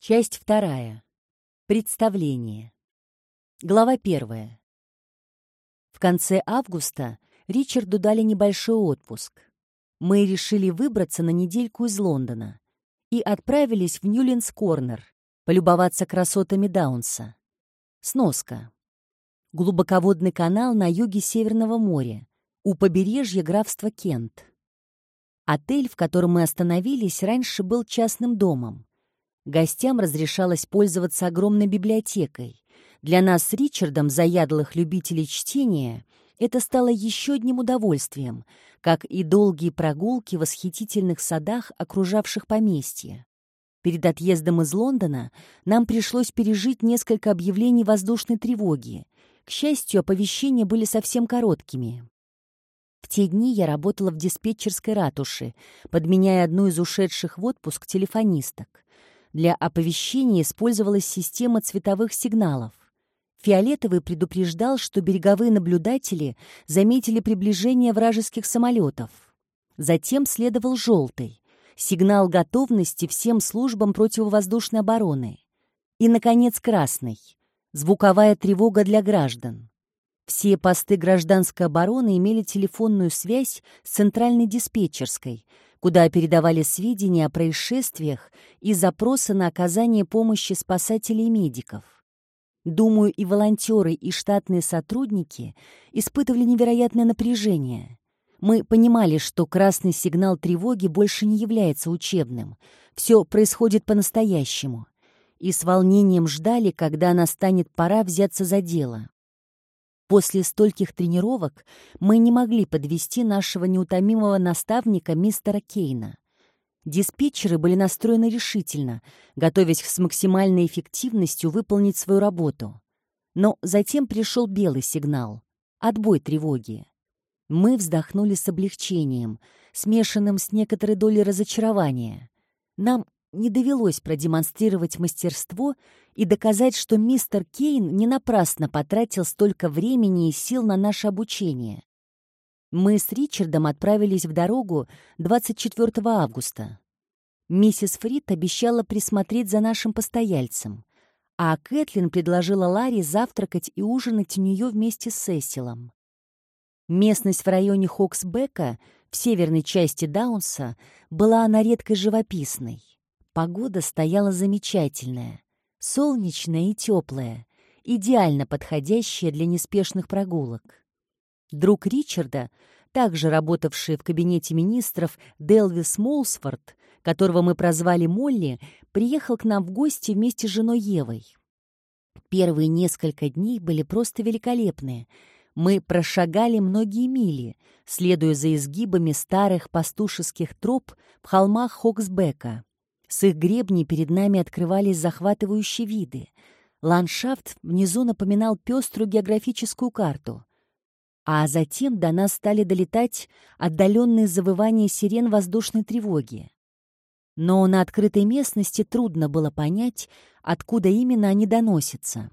Часть вторая. Представление. Глава первая. В конце августа Ричарду дали небольшой отпуск. Мы решили выбраться на недельку из Лондона и отправились в Ньюлинс-Корнер полюбоваться красотами Даунса. Сноска. Глубоководный канал на юге Северного моря, у побережья графства Кент. Отель, в котором мы остановились, раньше был частным домом. Гостям разрешалось пользоваться огромной библиотекой. Для нас с Ричардом, заядлых любителей чтения, это стало еще одним удовольствием, как и долгие прогулки в восхитительных садах, окружавших поместье. Перед отъездом из Лондона нам пришлось пережить несколько объявлений воздушной тревоги. К счастью, оповещения были совсем короткими. В те дни я работала в диспетчерской ратуше, подменяя одну из ушедших в отпуск телефонисток. Для оповещения использовалась система цветовых сигналов. Фиолетовый предупреждал, что береговые наблюдатели заметили приближение вражеских самолетов. Затем следовал желтый — сигнал готовности всем службам противовоздушной обороны. И, наконец, красный — звуковая тревога для граждан. Все посты гражданской обороны имели телефонную связь с центральной диспетчерской — куда передавали сведения о происшествиях и запросы на оказание помощи спасателей и медиков. Думаю, и волонтеры, и штатные сотрудники испытывали невероятное напряжение. Мы понимали, что красный сигнал тревоги больше не является учебным. Все происходит по-настоящему. И с волнением ждали, когда настанет пора взяться за дело. После стольких тренировок мы не могли подвести нашего неутомимого наставника мистера Кейна. Диспетчеры были настроены решительно, готовясь с максимальной эффективностью выполнить свою работу. Но затем пришел белый сигнал — отбой тревоги. Мы вздохнули с облегчением, смешанным с некоторой долей разочарования. Нам не довелось продемонстрировать мастерство и доказать, что мистер Кейн не напрасно потратил столько времени и сил на наше обучение. Мы с Ричардом отправились в дорогу 24 августа. Миссис Фрид обещала присмотреть за нашим постояльцем, а Кэтлин предложила Ларри завтракать и ужинать у нее вместе с Сесилом. Местность в районе Хоксбека, в северной части Даунса, была на редкость живописной. Погода стояла замечательная, солнечная и теплая, идеально подходящая для неспешных прогулок. Друг Ричарда, также работавший в кабинете министров Делвис Молсфорд, которого мы прозвали Молли, приехал к нам в гости вместе с женой Евой. Первые несколько дней были просто великолепные. Мы прошагали многие мили, следуя за изгибами старых пастушеских троп в холмах Хоксбека. С их гребней перед нами открывались захватывающие виды. Ландшафт внизу напоминал пеструю географическую карту. А затем до нас стали долетать отдаленные завывания сирен воздушной тревоги. Но на открытой местности трудно было понять, откуда именно они доносятся.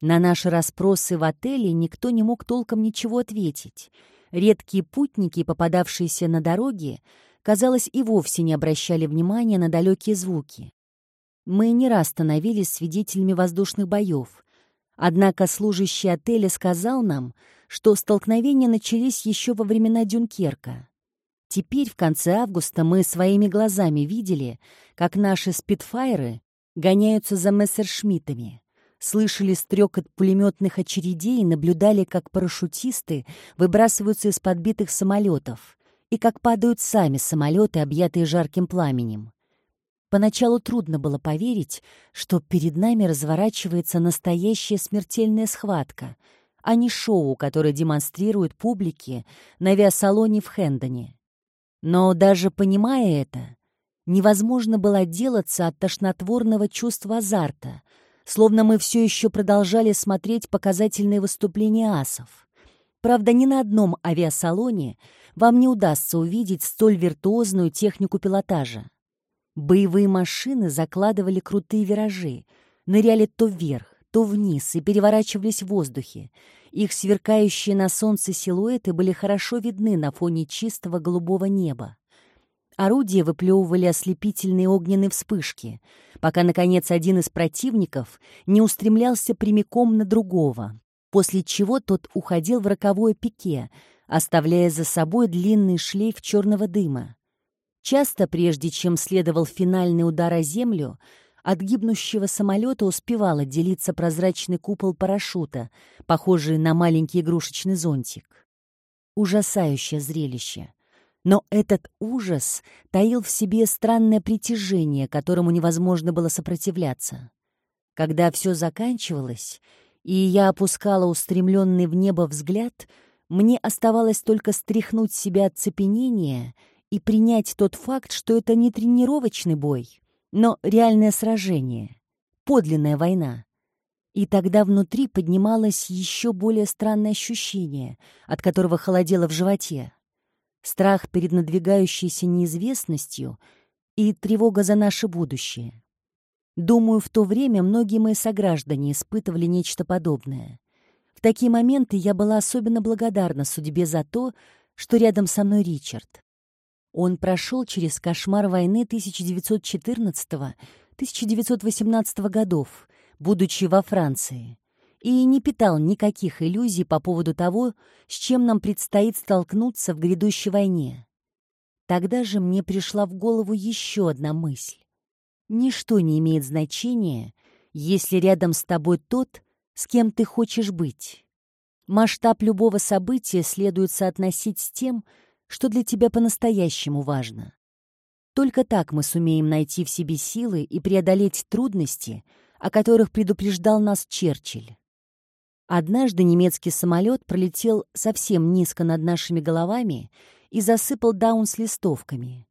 На наши расспросы в отеле никто не мог толком ничего ответить. Редкие путники, попадавшиеся на дороге, казалось, и вовсе не обращали внимания на далекие звуки. Мы не раз становились свидетелями воздушных боев. Однако служащий отеля сказал нам, что столкновения начались еще во времена Дюнкерка. Теперь, в конце августа, мы своими глазами видели, как наши спидфайры гоняются за мессершмиттами, слышали стрекот пулеметных очередей и наблюдали, как парашютисты выбрасываются из подбитых самолетов, и как падают сами самолеты, объятые жарким пламенем. Поначалу трудно было поверить, что перед нами разворачивается настоящая смертельная схватка, а не шоу, которое демонстрируют публике на авиасалоне в Хендоне. Но даже понимая это, невозможно было отделаться от тошнотворного чувства азарта, словно мы все еще продолжали смотреть показательные выступления асов. Правда, ни на одном авиасалоне вам не удастся увидеть столь виртуозную технику пилотажа. Боевые машины закладывали крутые виражи, ныряли то вверх, то вниз и переворачивались в воздухе. Их сверкающие на солнце силуэты были хорошо видны на фоне чистого голубого неба. Орудия выплевывали ослепительные огненные вспышки, пока, наконец, один из противников не устремлялся прямиком на другого, после чего тот уходил в роковое пике, оставляя за собой длинный шлейф черного дыма. Часто, прежде чем следовал финальный удар о землю, от гибнущего самолета успевал отделиться прозрачный купол парашюта, похожий на маленький игрушечный зонтик. Ужасающее зрелище. Но этот ужас таил в себе странное притяжение, которому невозможно было сопротивляться. Когда все заканчивалось, и я опускала устремленный в небо взгляд, мне оставалось только стряхнуть себя от цепенения и принять тот факт, что это не тренировочный бой, но реальное сражение, подлинная война. И тогда внутри поднималось еще более странное ощущение, от которого холодело в животе. Страх перед надвигающейся неизвестностью и тревога за наше будущее. Думаю, в то время многие мои сограждане испытывали нечто подобное. В такие моменты я была особенно благодарна судьбе за то, что рядом со мной Ричард. Он прошел через кошмар войны 1914-1918 годов, будучи во Франции, и не питал никаких иллюзий по поводу того, с чем нам предстоит столкнуться в грядущей войне. Тогда же мне пришла в голову еще одна мысль. Ничто не имеет значения, если рядом с тобой тот, с кем ты хочешь быть. Масштаб любого события следует соотносить с тем, что для тебя по-настоящему важно. Только так мы сумеем найти в себе силы и преодолеть трудности, о которых предупреждал нас Черчилль. Однажды немецкий самолет пролетел совсем низко над нашими головами и засыпал даун с листовками.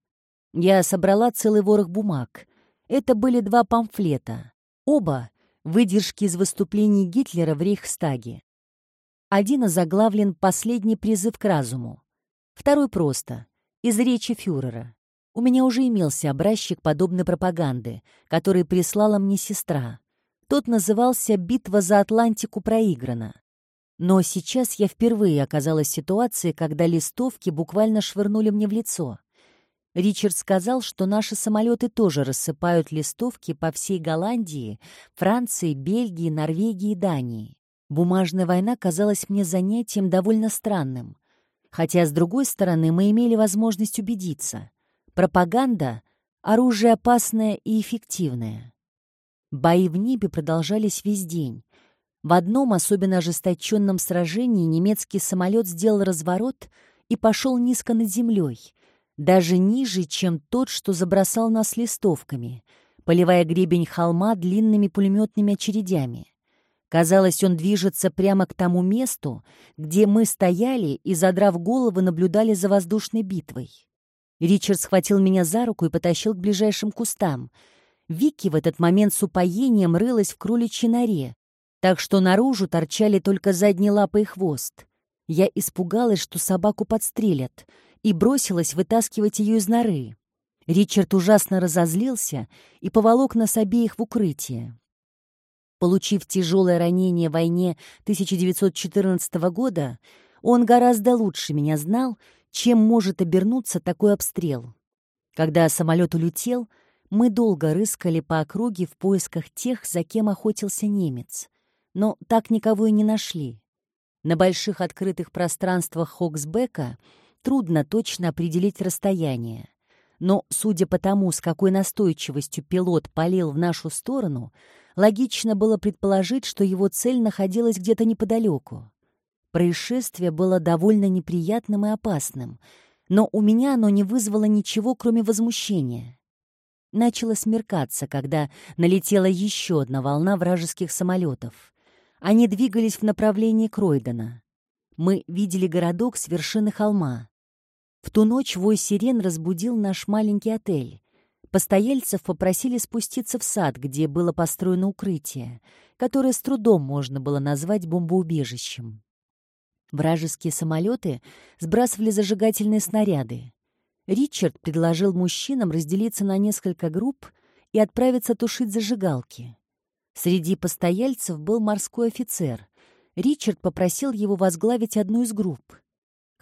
Я собрала целый ворох бумаг. Это были два памфлета. Оба — выдержки из выступлений Гитлера в Рейхстаге. Один озаглавлен «Последний призыв к разуму», Второй просто. Из речи фюрера. У меня уже имелся образчик подобной пропаганды, который прислала мне сестра. Тот назывался «Битва за Атлантику проиграна». Но сейчас я впервые оказалась в ситуации, когда листовки буквально швырнули мне в лицо. Ричард сказал, что наши самолеты тоже рассыпают листовки по всей Голландии, Франции, Бельгии, Норвегии и Дании. Бумажная война казалась мне занятием довольно странным. Хотя, с другой стороны, мы имели возможность убедиться. Пропаганда — оружие опасное и эффективное. Бои в небе продолжались весь день. В одном особенно ожесточенном сражении немецкий самолет сделал разворот и пошел низко над землей, даже ниже, чем тот, что забросал нас листовками, поливая гребень холма длинными пулеметными очередями. Казалось, он движется прямо к тому месту, где мы стояли и, задрав головы, наблюдали за воздушной битвой. Ричард схватил меня за руку и потащил к ближайшим кустам. Вики в этот момент с упоением рылась в кроличьей норе, так что наружу торчали только задние лапы и хвост. Я испугалась, что собаку подстрелят, и бросилась вытаскивать ее из норы. Ричард ужасно разозлился и поволок нас обеих в укрытие. Получив тяжелое ранение в войне 1914 года, он гораздо лучше меня знал, чем может обернуться такой обстрел. Когда самолет улетел, мы долго рыскали по округе в поисках тех, за кем охотился немец, но так никого и не нашли. На больших открытых пространствах Хоксбека трудно точно определить расстояние. Но, судя по тому, с какой настойчивостью пилот полил в нашу сторону, логично было предположить, что его цель находилась где-то неподалеку. Происшествие было довольно неприятным и опасным, но у меня оно не вызвало ничего, кроме возмущения. Начало смеркаться, когда налетела еще одна волна вражеских самолетов. Они двигались в направлении Кройдена. Мы видели городок с вершины холма. В ту ночь вой сирен разбудил наш маленький отель. Постояльцев попросили спуститься в сад, где было построено укрытие, которое с трудом можно было назвать бомбоубежищем. Вражеские самолеты сбрасывали зажигательные снаряды. Ричард предложил мужчинам разделиться на несколько групп и отправиться тушить зажигалки. Среди постояльцев был морской офицер. Ричард попросил его возглавить одну из групп.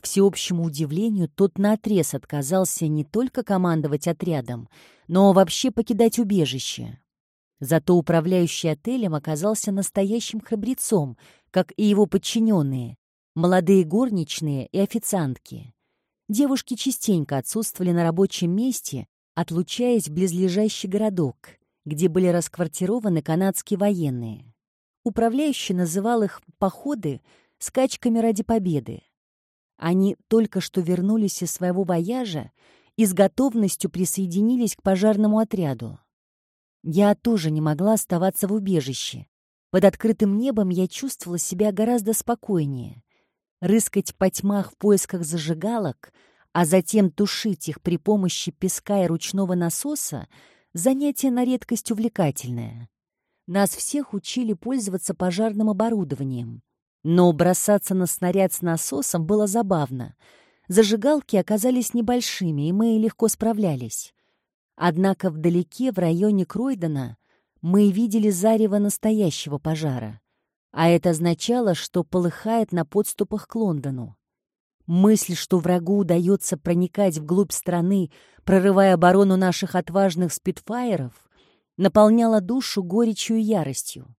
Всеобщему удивлению, тот наотрез отказался не только командовать отрядом, но вообще покидать убежище. Зато управляющий отелем оказался настоящим храбрецом, как и его подчиненные, молодые горничные и официантки. Девушки частенько отсутствовали на рабочем месте, отлучаясь в близлежащий городок, где были расквартированы канадские военные. Управляющий называл их походы скачками ради победы. Они только что вернулись из своего вояжа и с готовностью присоединились к пожарному отряду. Я тоже не могла оставаться в убежище. Под открытым небом я чувствовала себя гораздо спокойнее. Рыскать по тьмах в поисках зажигалок, а затем тушить их при помощи песка и ручного насоса — занятие на редкость увлекательное. Нас всех учили пользоваться пожарным оборудованием. Но бросаться на снаряд с насосом было забавно. Зажигалки оказались небольшими, и мы легко справлялись. Однако вдалеке, в районе Кройдена, мы видели зарево настоящего пожара. А это означало, что полыхает на подступах к Лондону. Мысль, что врагу удается проникать вглубь страны, прорывая оборону наших отважных спидфайеров, наполняла душу горечью и яростью.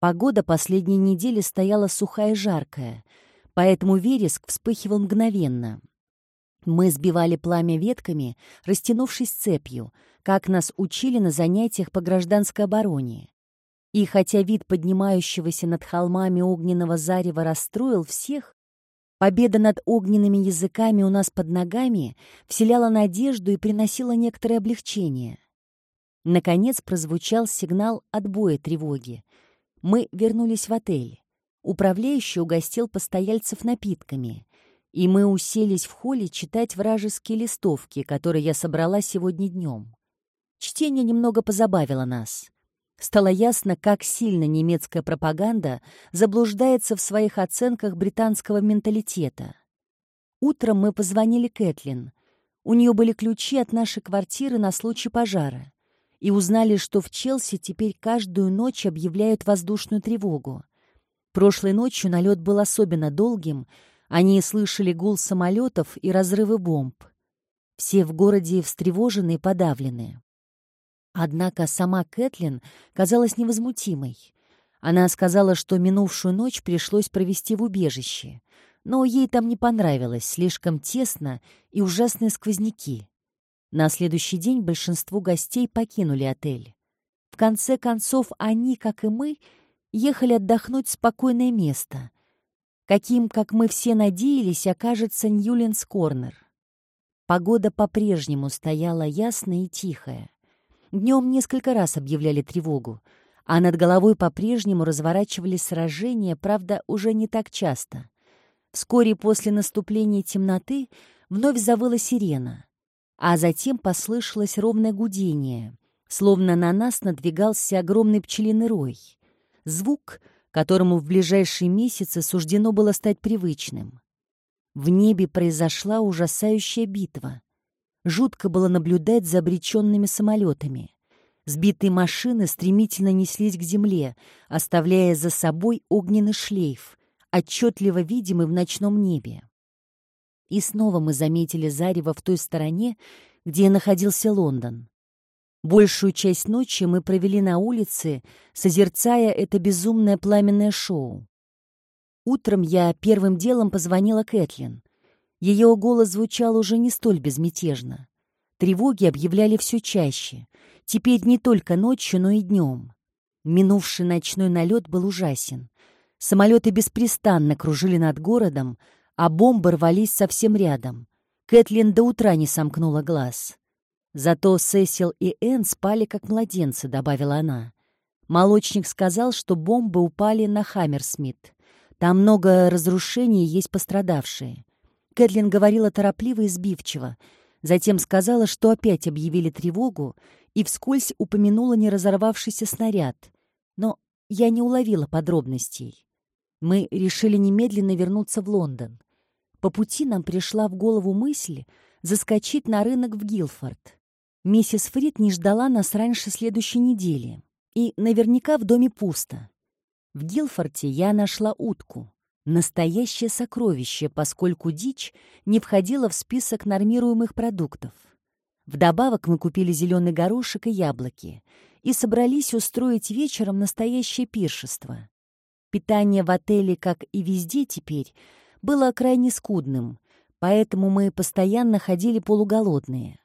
Погода последней недели стояла сухая и жаркая, поэтому вереск вспыхивал мгновенно. Мы сбивали пламя ветками, растянувшись цепью, как нас учили на занятиях по гражданской обороне. И хотя вид поднимающегося над холмами огненного зарева расстроил всех, победа над огненными языками у нас под ногами вселяла надежду и приносила некоторое облегчение. Наконец прозвучал сигнал отбоя тревоги — мы вернулись в отель. Управляющий угостил постояльцев напитками, и мы уселись в холле читать вражеские листовки, которые я собрала сегодня днем. Чтение немного позабавило нас. Стало ясно, как сильно немецкая пропаганда заблуждается в своих оценках британского менталитета. Утром мы позвонили Кэтлин. У нее были ключи от нашей квартиры на случай пожара и узнали, что в Челси теперь каждую ночь объявляют воздушную тревогу. Прошлой ночью налет был особенно долгим, они слышали гул самолетов и разрывы бомб. Все в городе встревожены и подавлены. Однако сама Кэтлин казалась невозмутимой. Она сказала, что минувшую ночь пришлось провести в убежище, но ей там не понравилось, слишком тесно и ужасные сквозняки. На следующий день большинство гостей покинули отель. В конце концов, они, как и мы, ехали отдохнуть в спокойное место, каким, как мы все надеялись, окажется Ньюлинс Корнер. Погода по-прежнему стояла ясная и тихая. Днем несколько раз объявляли тревогу, а над головой по-прежнему разворачивались сражения, правда, уже не так часто. Вскоре после наступления темноты вновь завыла сирена — а затем послышалось ровное гудение, словно на нас надвигался огромный пчелиный рой. Звук, которому в ближайшие месяцы суждено было стать привычным. В небе произошла ужасающая битва. Жутко было наблюдать за обреченными самолетами. Сбитые машины стремительно неслись к земле, оставляя за собой огненный шлейф, отчетливо видимый в ночном небе. И снова мы заметили зарево в той стороне, где находился Лондон. Большую часть ночи мы провели на улице, созерцая это безумное пламенное шоу. Утром я первым делом позвонила Кэтлин. Ее голос звучал уже не столь безмятежно. Тревоги объявляли все чаще. Теперь не только ночью, но и днем. Минувший ночной налет был ужасен. Самолеты беспрестанно кружили над городом, а бомбы рвались совсем рядом. Кэтлин до утра не сомкнула глаз. Зато Сесил и Энн спали как младенцы, добавила она. Молочник сказал, что бомбы упали на Хаммерсмит. Там много разрушений, есть пострадавшие. Кэтлин говорила торопливо и сбивчиво. Затем сказала, что опять объявили тревогу, и вскользь упомянула не разорвавшийся снаряд. Но я не уловила подробностей. Мы решили немедленно вернуться в Лондон. По пути нам пришла в голову мысль заскочить на рынок в Гилфорд. Миссис Фрид не ждала нас раньше следующей недели, и наверняка в доме пусто. В Гилфорте я нашла утку. Настоящее сокровище, поскольку дичь не входила в список нормируемых продуктов. Вдобавок мы купили зеленый горошек и яблоки и собрались устроить вечером настоящее пиршество. Питание в отеле, как и везде теперь, было крайне скудным, поэтому мы постоянно ходили полуголодные.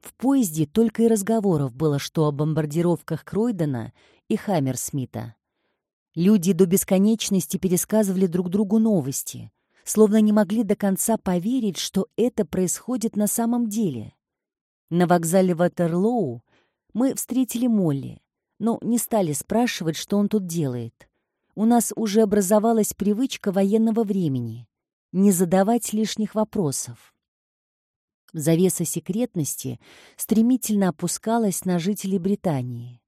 В поезде только и разговоров было, что о бомбардировках Кройдена и Хаммерсмита. Люди до бесконечности пересказывали друг другу новости, словно не могли до конца поверить, что это происходит на самом деле. На вокзале Ватерлоу мы встретили Молли, но не стали спрашивать, что он тут делает. У нас уже образовалась привычка военного времени — не задавать лишних вопросов. Завеса секретности стремительно опускалась на жителей Британии.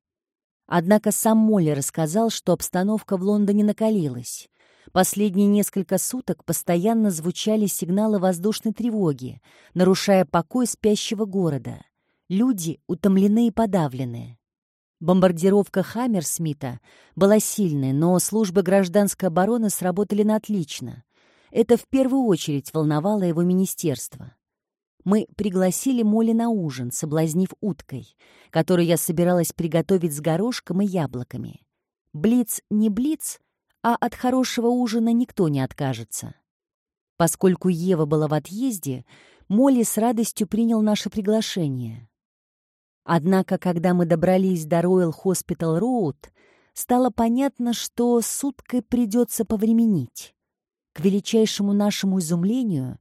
Однако сам Молли рассказал, что обстановка в Лондоне накалилась. Последние несколько суток постоянно звучали сигналы воздушной тревоги, нарушая покой спящего города. Люди утомлены и подавлены. Бомбардировка Хаммерсмита была сильной, но службы гражданской обороны сработали на отлично. Это в первую очередь волновало его министерство. Мы пригласили Молли на ужин, соблазнив уткой, которую я собиралась приготовить с горошком и яблоками. Блиц не блиц, а от хорошего ужина никто не откажется. Поскольку Ева была в отъезде, Молли с радостью принял наше приглашение. Однако, когда мы добрались до Royal Hospital Road, стало понятно, что с уткой придется повременить. К величайшему нашему изумлению,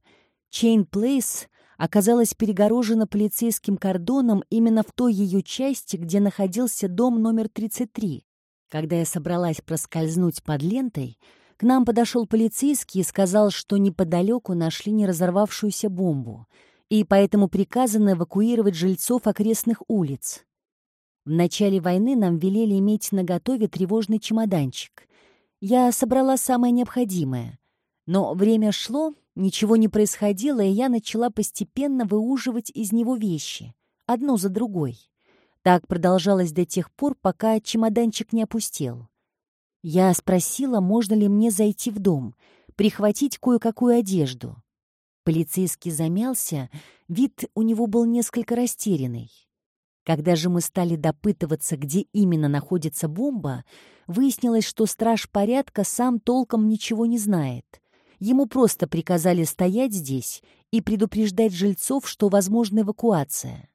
Чейн Плейс оказалась перегорожена полицейским кордоном именно в той ее части, где находился дом номер 33. Когда я собралась проскользнуть под лентой, к нам подошел полицейский и сказал, что неподалеку нашли неразорвавшуюся бомбу, и поэтому приказано эвакуировать жильцов окрестных улиц. В начале войны нам велели иметь наготове тревожный чемоданчик. Я собрала самое необходимое. Но время шло, Ничего не происходило, и я начала постепенно выуживать из него вещи, одну за другой. Так продолжалось до тех пор, пока чемоданчик не опустел. Я спросила, можно ли мне зайти в дом, прихватить кое-какую одежду. Полицейский замялся, вид у него был несколько растерянный. Когда же мы стали допытываться, где именно находится бомба, выяснилось, что страж порядка сам толком ничего не знает — Ему просто приказали стоять здесь и предупреждать жильцов, что возможна эвакуация.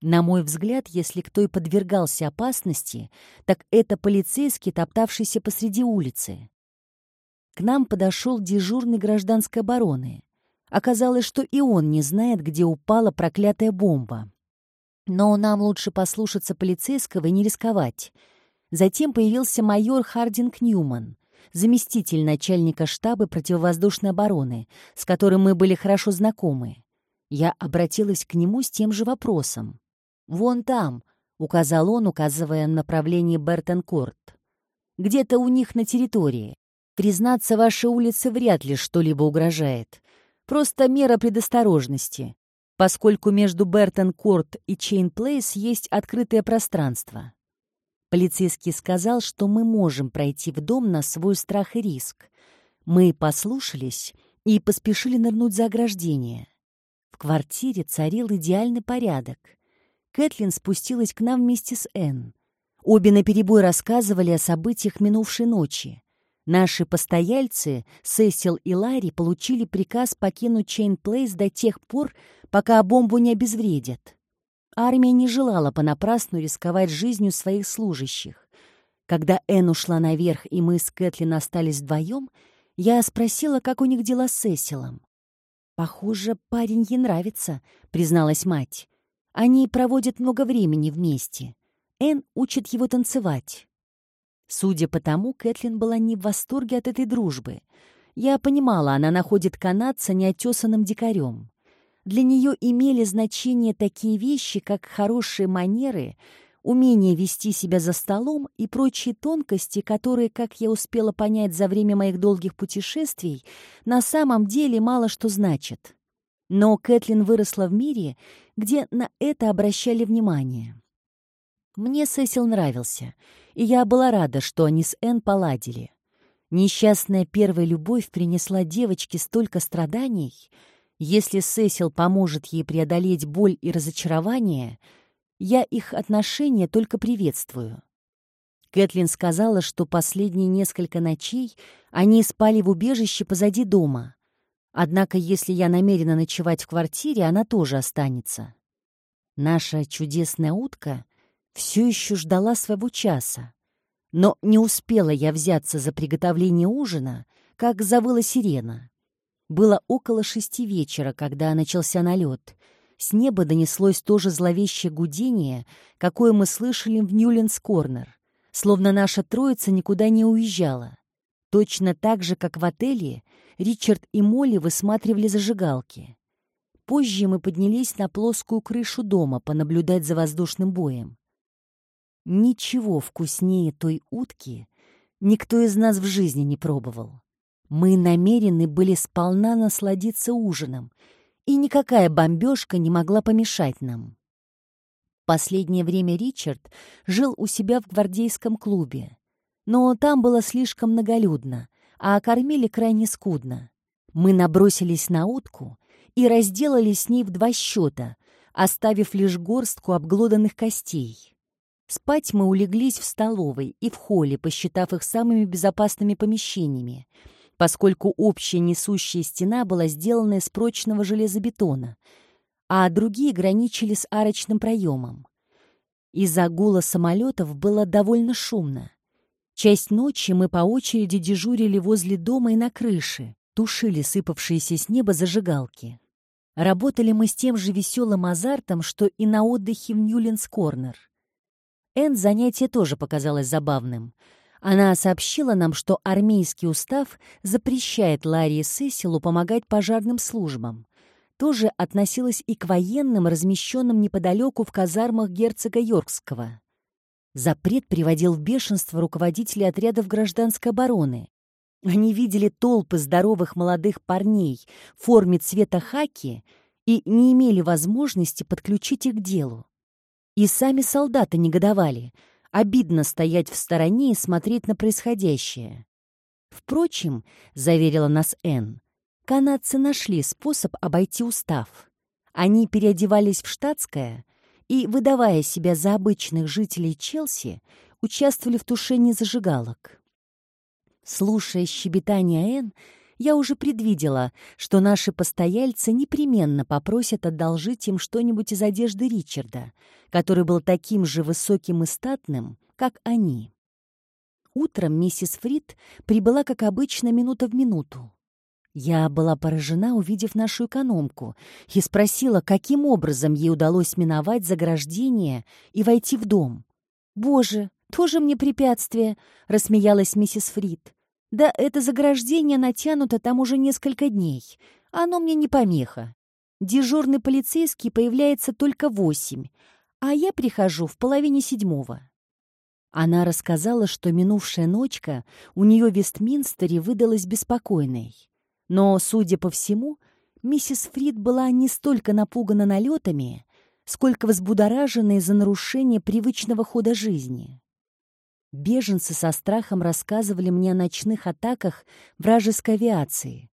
На мой взгляд, если кто и подвергался опасности, так это полицейский, топтавшийся посреди улицы. К нам подошел дежурный гражданской обороны. Оказалось, что и он не знает, где упала проклятая бомба. Но нам лучше послушаться полицейского и не рисковать. Затем появился майор Хардинг Ньюман, заместитель начальника штаба противовоздушной обороны, с которым мы были хорошо знакомы. Я обратилась к нему с тем же вопросом. «Вон там», — указал он, указывая на направление Бертенкорт. «Где-то у них на территории. Признаться, вашей улице вряд ли что-либо угрожает. Просто мера предосторожности, поскольку между Бертон-Корт и Чейн-Плейс есть открытое пространство. Полицейский сказал, что мы можем пройти в дом на свой страх и риск. Мы послушались и поспешили нырнуть за ограждение. В квартире царил идеальный порядок. Кэтлин спустилась к нам вместе с Энн. Обе наперебой рассказывали о событиях минувшей ночи. Наши постояльцы, Сесил и Ларри, получили приказ покинуть Чейн Плейс до тех пор, пока бомбу не обезвредят. Армия не желала понапрасну рисковать жизнью своих служащих. Когда Энн ушла наверх, и мы с Кэтлин остались вдвоем, я спросила, как у них дела с Сесилом. «Похоже, парень ей нравится», — призналась мать. «Они проводят много времени вместе. Энн учит его танцевать». Судя по тому, Кэтлин была не в восторге от этой дружбы. Я понимала, она находит канадца неотесанным дикарем. Для нее имели значение такие вещи, как хорошие манеры, умение вести себя за столом и прочие тонкости, которые, как я успела понять за время моих долгих путешествий, на самом деле мало что значат. Но Кэтлин выросла в мире, где на это обращали внимание. Мне Сесил нравился, и я была рада, что они с Энн поладили. Несчастная первая любовь принесла девочке столько страданий. Если Сесил поможет ей преодолеть боль и разочарование, я их отношения только приветствую. Кэтлин сказала, что последние несколько ночей они спали в убежище позади дома. Однако, если я намерена ночевать в квартире, она тоже останется. Наша чудесная утка все еще ждала своего часа. Но не успела я взяться за приготовление ужина, как завыла сирена. Было около шести вечера, когда начался налет. С неба донеслось то же зловещее гудение, какое мы слышали в Ньюленс-Корнер словно наша троица никуда не уезжала. Точно так же, как в отеле, Ричард и Молли высматривали зажигалки. Позже мы поднялись на плоскую крышу дома понаблюдать за воздушным боем. Ничего вкуснее той утки никто из нас в жизни не пробовал. Мы намерены были сполна насладиться ужином, и никакая бомбежка не могла помешать нам. Последнее время Ричард жил у себя в гвардейском клубе. Но там было слишком многолюдно, а кормили крайне скудно. Мы набросились на утку и разделали с ней в два счета, оставив лишь горстку обглоданных костей. Спать мы улеглись в столовой и в холле, посчитав их самыми безопасными помещениями, поскольку общая несущая стена была сделана из прочного железобетона — а другие граничили с арочным проемом. Из-за гула самолетов было довольно шумно. Часть ночи мы по очереди дежурили возле дома и на крыше, тушили сыпавшиеся с неба зажигалки. Работали мы с тем же веселым азартом, что и на отдыхе в Ньюленс-Корнер. Энн занятие тоже показалось забавным. Она сообщила нам, что армейский устав запрещает Ларри и Сесилу помогать пожарным службам, тоже относилась и к военным, размещенным неподалеку в казармах герцога Йоркского. Запрет приводил в бешенство руководителей отрядов гражданской обороны. Они видели толпы здоровых молодых парней в форме цвета хаки и не имели возможности подключить их к делу. И сами солдаты негодовали. Обидно стоять в стороне и смотреть на происходящее. Впрочем, заверила нас Энн, Канадцы нашли способ обойти устав. Они переодевались в штатское и, выдавая себя за обычных жителей Челси, участвовали в тушении зажигалок. Слушая щебетание Энн, я уже предвидела, что наши постояльцы непременно попросят одолжить им что-нибудь из одежды Ричарда, который был таким же высоким и статным, как они. Утром миссис Фрид прибыла, как обычно, минута в минуту. Я была поражена, увидев нашу экономку, и спросила, каким образом ей удалось миновать заграждение и войти в дом. «Боже, тоже мне препятствие!» — рассмеялась миссис Фрид. «Да это заграждение натянуто там уже несколько дней. Оно мне не помеха. Дежурный полицейский появляется только восемь, а я прихожу в половине седьмого». Она рассказала, что минувшая ночка у нее в Вестминстере выдалась беспокойной. Но, судя по всему, миссис Фрид была не столько напугана налетами, сколько взбудоражена из-за нарушения привычного хода жизни. Беженцы со страхом рассказывали мне о ночных атаках вражеской авиации.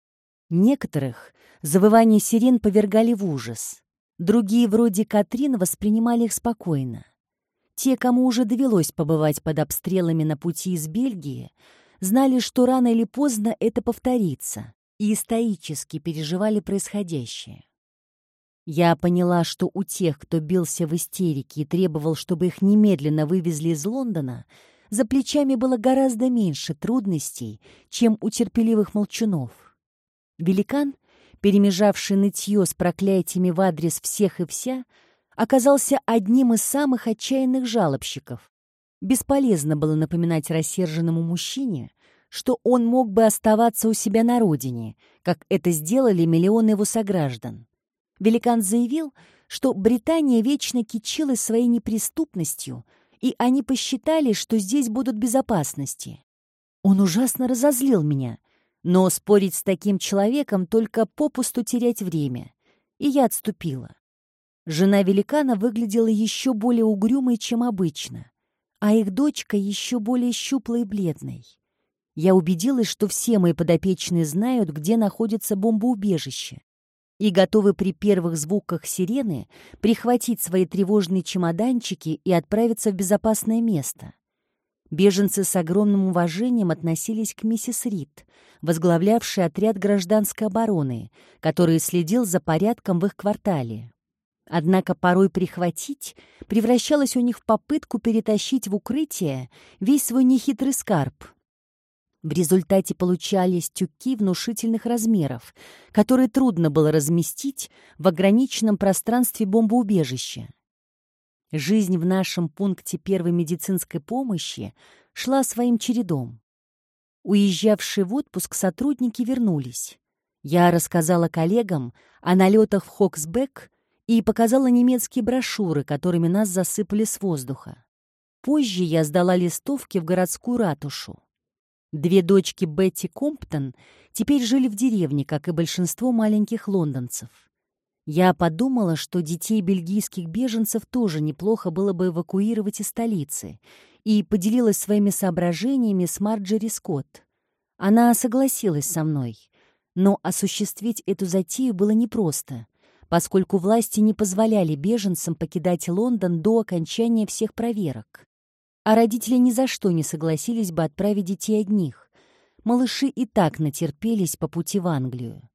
Некоторых завывания сирен повергали в ужас. Другие, вроде Катрин, воспринимали их спокойно. Те, кому уже довелось побывать под обстрелами на пути из Бельгии, знали, что рано или поздно это повторится и стоически переживали происходящее. Я поняла, что у тех, кто бился в истерике и требовал, чтобы их немедленно вывезли из Лондона, за плечами было гораздо меньше трудностей, чем у терпеливых молчунов. Великан, перемежавший нытье с проклятиями в адрес всех и вся, оказался одним из самых отчаянных жалобщиков. Бесполезно было напоминать рассерженному мужчине, что он мог бы оставаться у себя на родине, как это сделали миллионы его сограждан. Великан заявил, что Британия вечно кичилась своей неприступностью, и они посчитали, что здесь будут безопасности. Он ужасно разозлил меня, но спорить с таким человеком только попусту терять время, и я отступила. Жена великана выглядела еще более угрюмой, чем обычно, а их дочка еще более щуплой и бледной. я убедилась, что все мои подопечные знают, где находится бомбоубежище, и готовы при первых звуках сирены прихватить свои тревожные чемоданчики и отправиться в безопасное место. Беженцы с огромным уважением относились к миссис Рид, возглавлявшей отряд гражданской обороны, который следил за порядком в их квартале. Однако порой прихватить превращалось у них в попытку перетащить в укрытие весь свой нехитрый скарб. В результате получались тюки внушительных размеров, которые трудно было разместить в ограниченном пространстве бомбоубежища. Жизнь в нашем пункте первой медицинской помощи шла своим чередом. Уезжавшие в отпуск сотрудники вернулись. Я рассказала коллегам о налетах в Хоксбек и показала немецкие брошюры, которыми нас засыпали с воздуха. Позже я сдала листовки в городскую ратушу. Две дочки Бетти Комптон теперь жили в деревне, как и большинство маленьких лондонцев. Я подумала, что детей бельгийских беженцев тоже неплохо было бы эвакуировать из столицы, и поделилась своими соображениями с Марджери Скотт. Она согласилась со мной, но осуществить эту затею было непросто, поскольку власти не позволяли беженцам покидать Лондон до окончания всех проверок. А родители ни за что не согласились бы отправить детей одних. Малыши и так натерпелись по пути в Англию.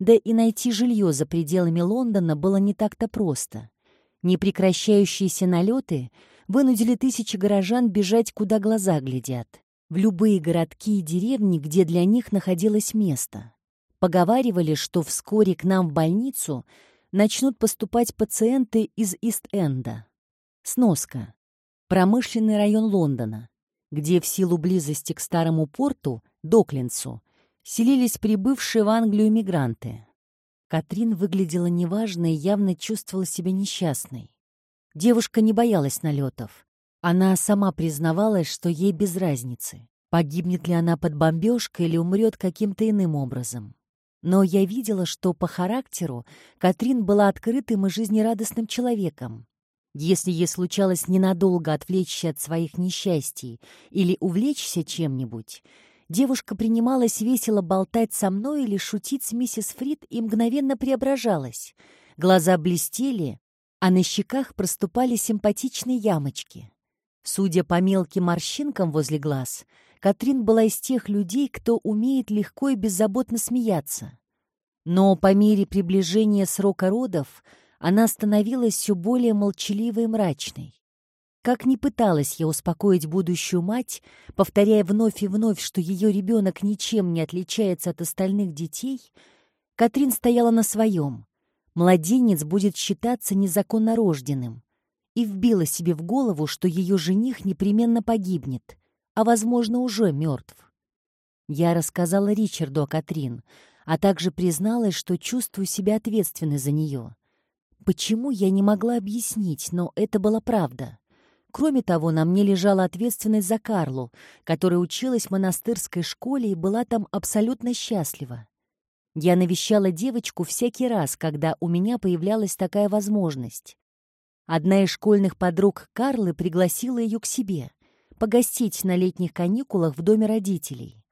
Да и найти жилье за пределами Лондона было не так-то просто. Непрекращающиеся налеты вынудили тысячи горожан бежать, куда глаза глядят, в любые городки и деревни, где для них находилось место. Поговаривали, что вскоре к нам в больницу начнут поступать пациенты из Ист-Энда. Сноска. Промышленный район Лондона, где в силу близости к старому порту, Доклинсу, селились прибывшие в Англию мигранты. Катрин выглядела неважно и явно чувствовала себя несчастной. Девушка не боялась налетов. Она сама признавалась, что ей без разницы, погибнет ли она под бомбежкой или умрет каким-то иным образом. Но я видела, что по характеру Катрин была открытым и жизнерадостным человеком. Если ей случалось ненадолго отвлечься от своих несчастий или увлечься чем-нибудь, Девушка принималась весело болтать со мной или шутить с миссис Фрид и мгновенно преображалась. Глаза блестели, а на щеках проступали симпатичные ямочки. Судя по мелким морщинкам возле глаз, Катрин была из тех людей, кто умеет легко и беззаботно смеяться. Но по мере приближения срока родов она становилась все более молчаливой и мрачной. Как ни пыталась я успокоить будущую мать, повторяя вновь и вновь, что ее ребенок ничем не отличается от остальных детей, Катрин стояла на своем. Младенец будет считаться незаконно рожденным. И вбила себе в голову, что ее жених непременно погибнет, а, возможно, уже мертв. Я рассказала Ричарду о Катрин, а также призналась, что чувствую себя ответственной за нее. Почему я не могла объяснить, но это была правда. Кроме того, на мне лежала ответственность за Карлу, которая училась в монастырской школе и была там абсолютно счастлива. Я навещала девочку всякий раз, когда у меня появлялась такая возможность. Одна из школьных подруг Карлы пригласила ее к себе, погостить на летних каникулах в доме родителей.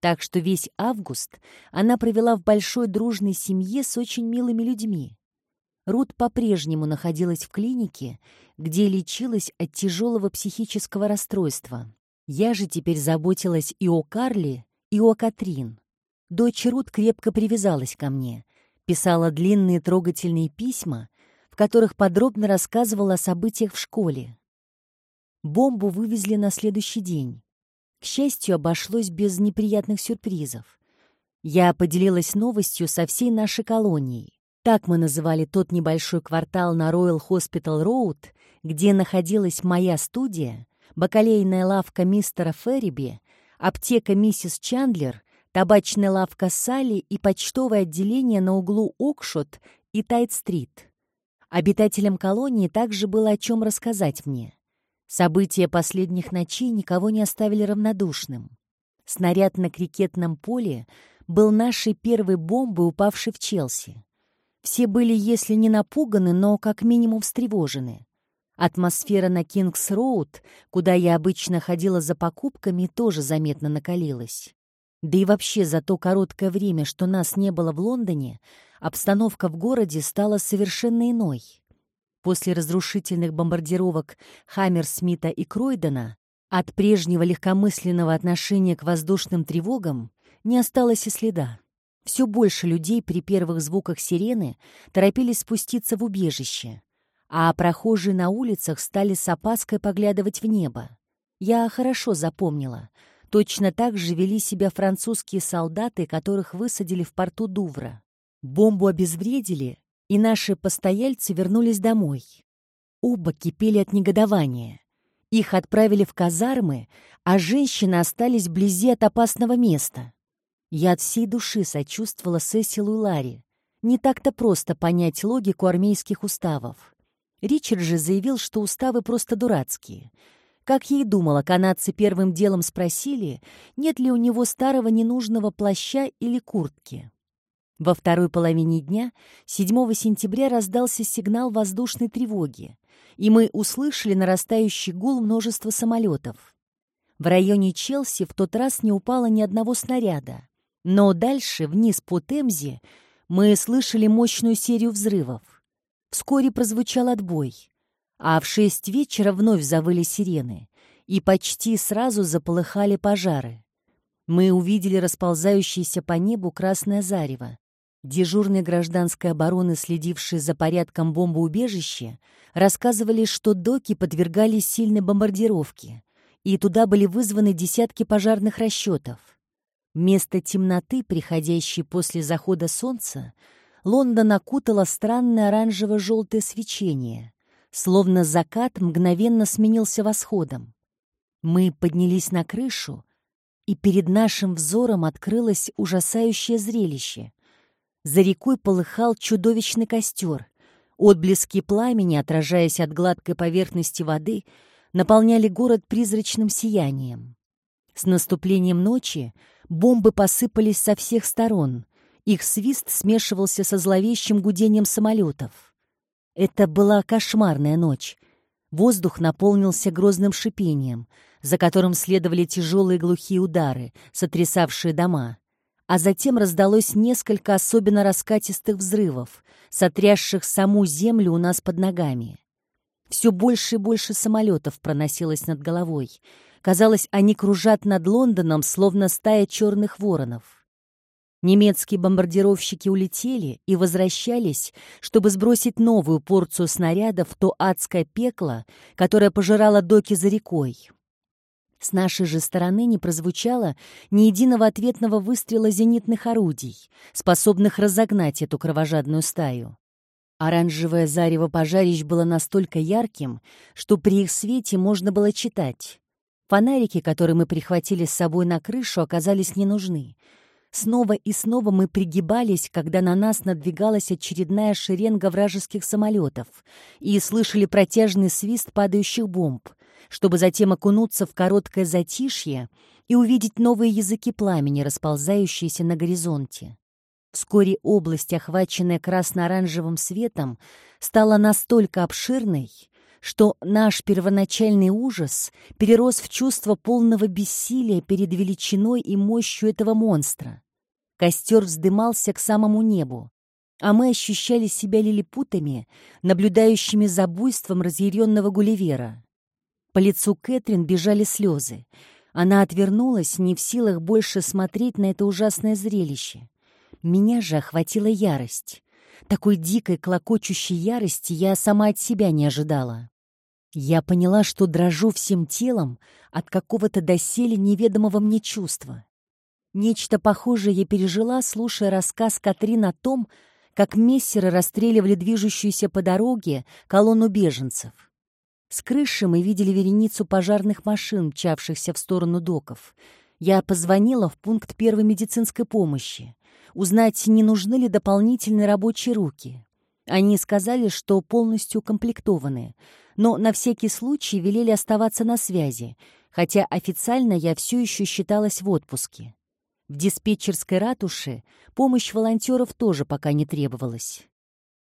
Так что весь август она провела в большой дружной семье с очень милыми людьми. Рут по-прежнему находилась в клинике, где лечилась от тяжелого психического расстройства. Я же теперь заботилась и о Карле, и о Катрин. Дочь Рут крепко привязалась ко мне, писала длинные трогательные письма, в которых подробно рассказывала о событиях в школе. Бомбу вывезли на следующий день. К счастью, обошлось без неприятных сюрпризов. Я поделилась новостью со всей нашей колонией. Так мы называли тот небольшой квартал на Royal Hospital Road, где находилась моя студия, бакалейная лавка мистера Ферриби, аптека миссис Чандлер, табачная лавка Салли и почтовое отделение на углу Окшот и Тайт-стрит. Обитателям колонии также было о чем рассказать мне. События последних ночей никого не оставили равнодушным. Снаряд на крикетном поле был нашей первой бомбой, упавшей в Челси. Все были, если не напуганы, но как минимум встревожены. Атмосфера на Кингс-Роуд, куда я обычно ходила за покупками, тоже заметно накалилась. Да и вообще за то короткое время, что нас не было в Лондоне, обстановка в городе стала совершенно иной. После разрушительных бомбардировок Хаммерсмита и Кройдена от прежнего легкомысленного отношения к воздушным тревогам не осталось и следа. Все больше людей при первых звуках сирены торопились спуститься в убежище, а прохожие на улицах стали с опаской поглядывать в небо. Я хорошо запомнила. Точно так же вели себя французские солдаты, которых высадили в порту Дувра. Бомбу обезвредили, и наши постояльцы вернулись домой. Оба кипели от негодования. Их отправили в казармы, а женщины остались вблизи от опасного места. Я от всей души сочувствовала Сесилу и Ларри. Не так-то просто понять логику армейских уставов. Ричард же заявил, что уставы просто дурацкие. Как и думала, канадцы первым делом спросили, нет ли у него старого ненужного плаща или куртки. Во второй половине дня, 7 сентября, раздался сигнал воздушной тревоги, и мы услышали нарастающий гул множества самолетов. В районе Челси в тот раз не упало ни одного снаряда, но дальше, вниз по Темзе, мы слышали мощную серию взрывов. Вскоре прозвучал отбой, а в шесть вечера вновь завыли сирены, и почти сразу заполыхали пожары. Мы увидели расползающееся по небу красное зарево, Дежурные гражданской обороны, следившие за порядком бомбоубежища, рассказывали, что доки подвергались сильной бомбардировке, и туда были вызваны десятки пожарных расчетов. Вместо темноты, приходящей после захода солнца, Лондон окутало странное оранжево-желтое свечение, словно закат мгновенно сменился восходом. Мы поднялись на крышу, и перед нашим взором открылось ужасающее зрелище. За рекой полыхал чудовищный костер. Отблески пламени, отражаясь от гладкой поверхности воды, наполняли город призрачным сиянием. С наступлением ночи бомбы посыпались со всех сторон. Их свист смешивался со зловещим гудением самолетов. Это была кошмарная ночь. Воздух наполнился грозным шипением, за которым следовали тяжелые глухие удары, сотрясавшие дома а затем раздалось несколько особенно раскатистых взрывов, сотрясших саму землю у нас под ногами. Все больше и больше самолетов проносилось над головой. Казалось, они кружат над Лондоном, словно стая черных воронов. Немецкие бомбардировщики улетели и возвращались, чтобы сбросить новую порцию снарядов в то адское пекло, которое пожирало доки за рекой. С нашей же стороны не прозвучало ни единого ответного выстрела зенитных орудий, способных разогнать эту кровожадную стаю. Оранжевое зарево пожарищ было настолько ярким, что при их свете можно было читать. Фонарики, которые мы прихватили с собой на крышу, оказались не нужны. Снова и снова мы пригибались, когда на нас надвигалась очередная шеренга вражеских самолетов, и слышали протяжный свист падающих бомб — чтобы затем окунуться в короткое затишье и увидеть новые языки пламени, расползающиеся на горизонте. Вскоре область, охваченная красно-оранжевым светом, стала настолько обширной, что наш первоначальный ужас перерос в чувство полного бессилия перед величиной и мощью этого монстра. Костер вздымался к самому небу, а мы ощущали себя лилипутами, наблюдающими за буйством разъяренного Гулливера. По лицу Кэтрин бежали слезы. Она отвернулась, не в силах больше смотреть на это ужасное зрелище. Меня же охватила ярость. Такой дикой, клокочущей ярости я сама от себя не ожидала. Я поняла, что дрожу всем телом от какого-то доселе неведомого мне чувства. Нечто похожее я пережила, слушая рассказ Катрин о том, как мессеры расстреливали движущуюся по дороге колонну беженцев. С крыши мы видели вереницу пожарных машин, мчавшихся в сторону доков. Я позвонила в пункт первой медицинской помощи. Узнать, не нужны ли дополнительные рабочие руки. Они сказали, что полностью укомплектованы, но на всякий случай велели оставаться на связи, хотя официально я все еще считалась в отпуске. В диспетчерской ратуше помощь волонтеров тоже пока не требовалась.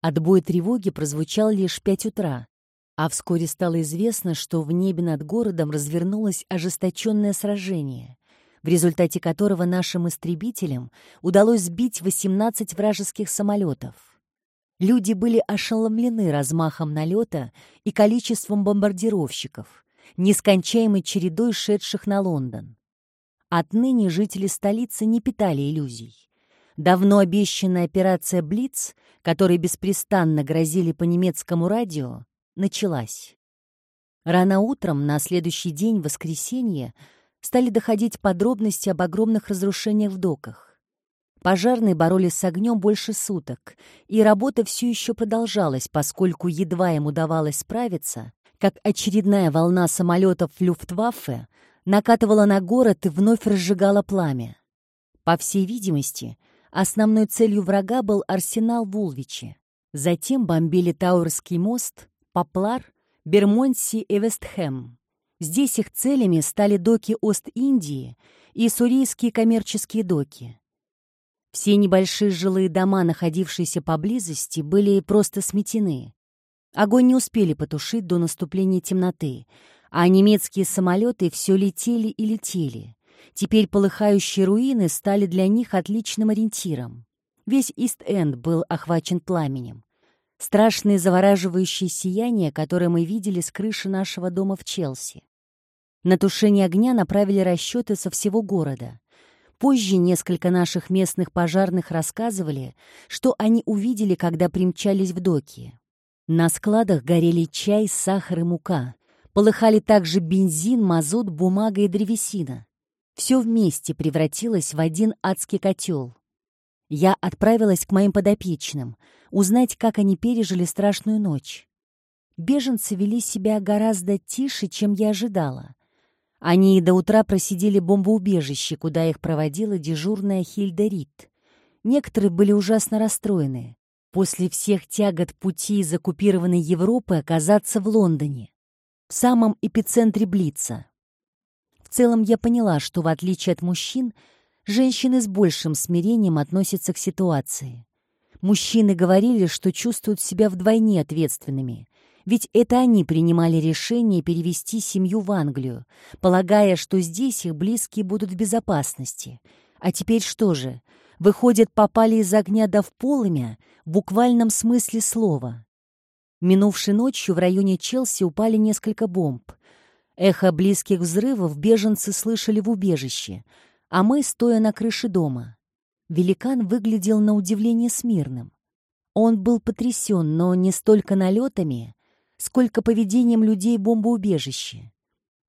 Отбой тревоги прозвучал лишь пять утра, А вскоре стало известно, что в небе над городом развернулось ожесточенное сражение, в результате которого нашим истребителям удалось сбить 18 вражеских самолетов. Люди были ошеломлены размахом налета и количеством бомбардировщиков, нескончаемой чередой шедших на Лондон. Отныне жители столицы не питали иллюзий. Давно обещанная операция «Блиц», которой беспрестанно грозили по немецкому радио, началась. Рано утром, на следующий день, воскресенье, стали доходить подробности об огромных разрушениях в доках. Пожарные боролись с огнем больше суток, и работа все еще продолжалась, поскольку едва им удавалось справиться, как очередная волна самолетов Люфтваффе накатывала на город и вновь разжигала пламя. По всей видимости, основной целью врага был арсенал в Улвиче. Затем бомбили Тауэрский мост, Поплар, Бермонси и Вестхэм. Здесь их целями стали доки Ост-Индии и сурийские коммерческие доки. Все небольшие жилые дома, находившиеся поблизости, были просто сметены. Огонь не успели потушить до наступления темноты, а немецкие самолеты все летели и летели. Теперь полыхающие руины стали для них отличным ориентиром. Весь Ист-Энд был охвачен пламенем. Страшное завораживающее сияние, которое мы видели с крыши нашего дома в Челси. На тушение огня направили расчеты со всего города. Позже несколько наших местных пожарных рассказывали, что они увидели, когда примчались в доки. На складах горели чай, сахар и мука. Полыхали также бензин, мазут, бумага и древесина. Все вместе превратилось в один адский котел. Я отправилась к моим подопечным, узнать, как они пережили страшную ночь. Беженцы вели себя гораздо тише, чем я ожидала. Они до утра просидели бомбоубежище, куда их проводила дежурная Хильда Рид. Некоторые были ужасно расстроены. После всех тягот пути из оккупированной Европы оказаться в Лондоне, в самом эпицентре Блица. В целом я поняла, что, в отличие от мужчин, женщины с большим смирением относятся к ситуации. Мужчины говорили, что чувствуют себя вдвойне ответственными, ведь это они принимали решение перевести семью в Англию, полагая, что здесь их близкие будут в безопасности. А теперь что же? Выходят, попали из огня до в в буквальном смысле слова. Минувшей ночью в районе Челси упали несколько бомб. Эхо близких взрывов беженцы слышали в убежище — а мы, стоя на крыше дома. Великан выглядел на удивление смирным. Он был потрясен, но не столько налетами, сколько поведением людей бомбоубежища.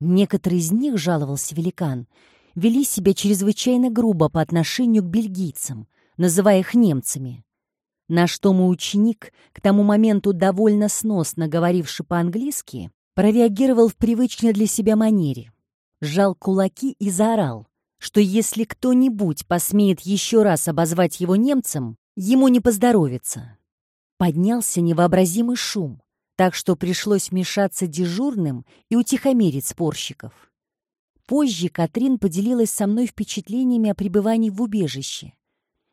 Некоторые из них, жаловался великан, вели себя чрезвычайно грубо по отношению к бельгийцам, называя их немцами. На что мой ученик, к тому моменту довольно сносно говоривший по-английски, прореагировал в привычной для себя манере. Сжал кулаки и заорал что если кто-нибудь посмеет еще раз обозвать его немцем, ему не поздоровится. Поднялся невообразимый шум, так что пришлось вмешаться дежурным и утихомирить спорщиков. Позже Катрин поделилась со мной впечатлениями о пребывании в убежище.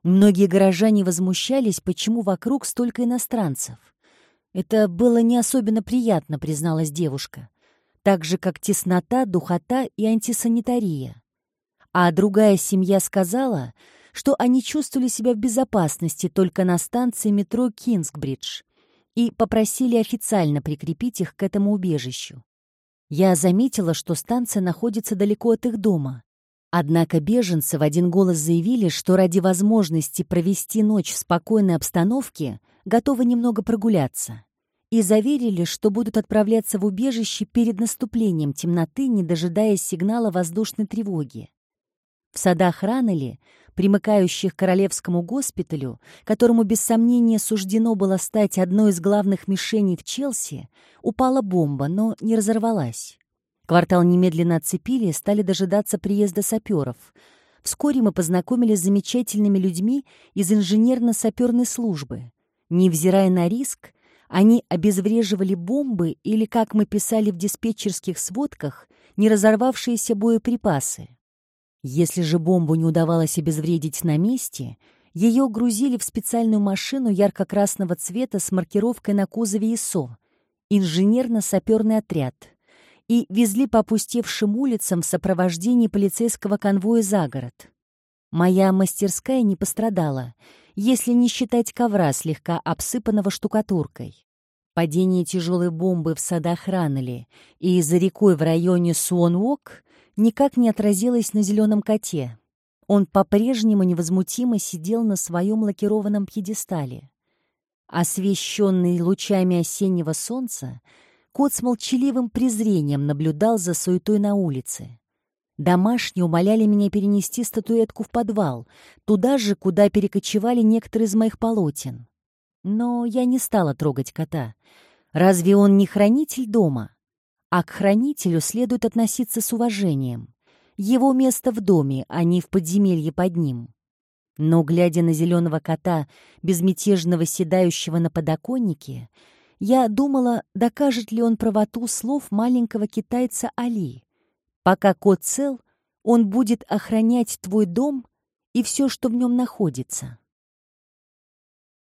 Многие горожане возмущались, почему вокруг столько иностранцев. Это было не особенно приятно, призналась девушка. Так же, как теснота, духота и антисанитария а другая семья сказала, что они чувствовали себя в безопасности только на станции метро Кингсбридж и попросили официально прикрепить их к этому убежищу. Я заметила, что станция находится далеко от их дома. Однако беженцы в один голос заявили, что ради возможности провести ночь в спокойной обстановке готовы немного прогуляться. И заверили, что будут отправляться в убежище перед наступлением темноты, не дожидаясь сигнала воздушной тревоги. В садах Раннелли, примыкающих к Королевскому госпиталю, которому без сомнения суждено было стать одной из главных мишеней в Челси, упала бомба, но не разорвалась. Квартал немедленно оцепили и стали дожидаться приезда саперов. Вскоре мы познакомились с замечательными людьми из инженерно-саперной службы. Невзирая на риск, они обезвреживали бомбы или, как мы писали в диспетчерских сводках, не разорвавшиеся боеприпасы. Если же бомбу не удавалось обезвредить на месте, ее грузили в специальную машину ярко-красного цвета с маркировкой на кузове ИСО, инженерно-саперный отряд и везли по опустевшим улицам в сопровождении полицейского конвоя за город. Моя мастерская не пострадала, если не считать ковра, слегка обсыпанного штукатуркой. Падение тяжелой бомбы в садах Раннелли и за рекой в районе Суонвок никак не отразилось на зеленом коте. Он по-прежнему невозмутимо сидел на своем лакированном пьедестале. Освещенный лучами осеннего солнца, кот с молчаливым презрением наблюдал за суетой на улице. Домашние умоляли меня перенести статуэтку в подвал, туда же, куда перекочевали некоторые из моих полотен. Но я не стала трогать кота. Разве он не хранитель дома? А к хранителю следует относиться с уважением. Его место в доме, а не в подземелье под ним. Но, глядя на зеленого кота, безмятежного седающего на подоконнике, я думала, докажет ли он правоту слов маленького китайца Али. Пока кот цел, он будет охранять твой дом и все, что в нем находится.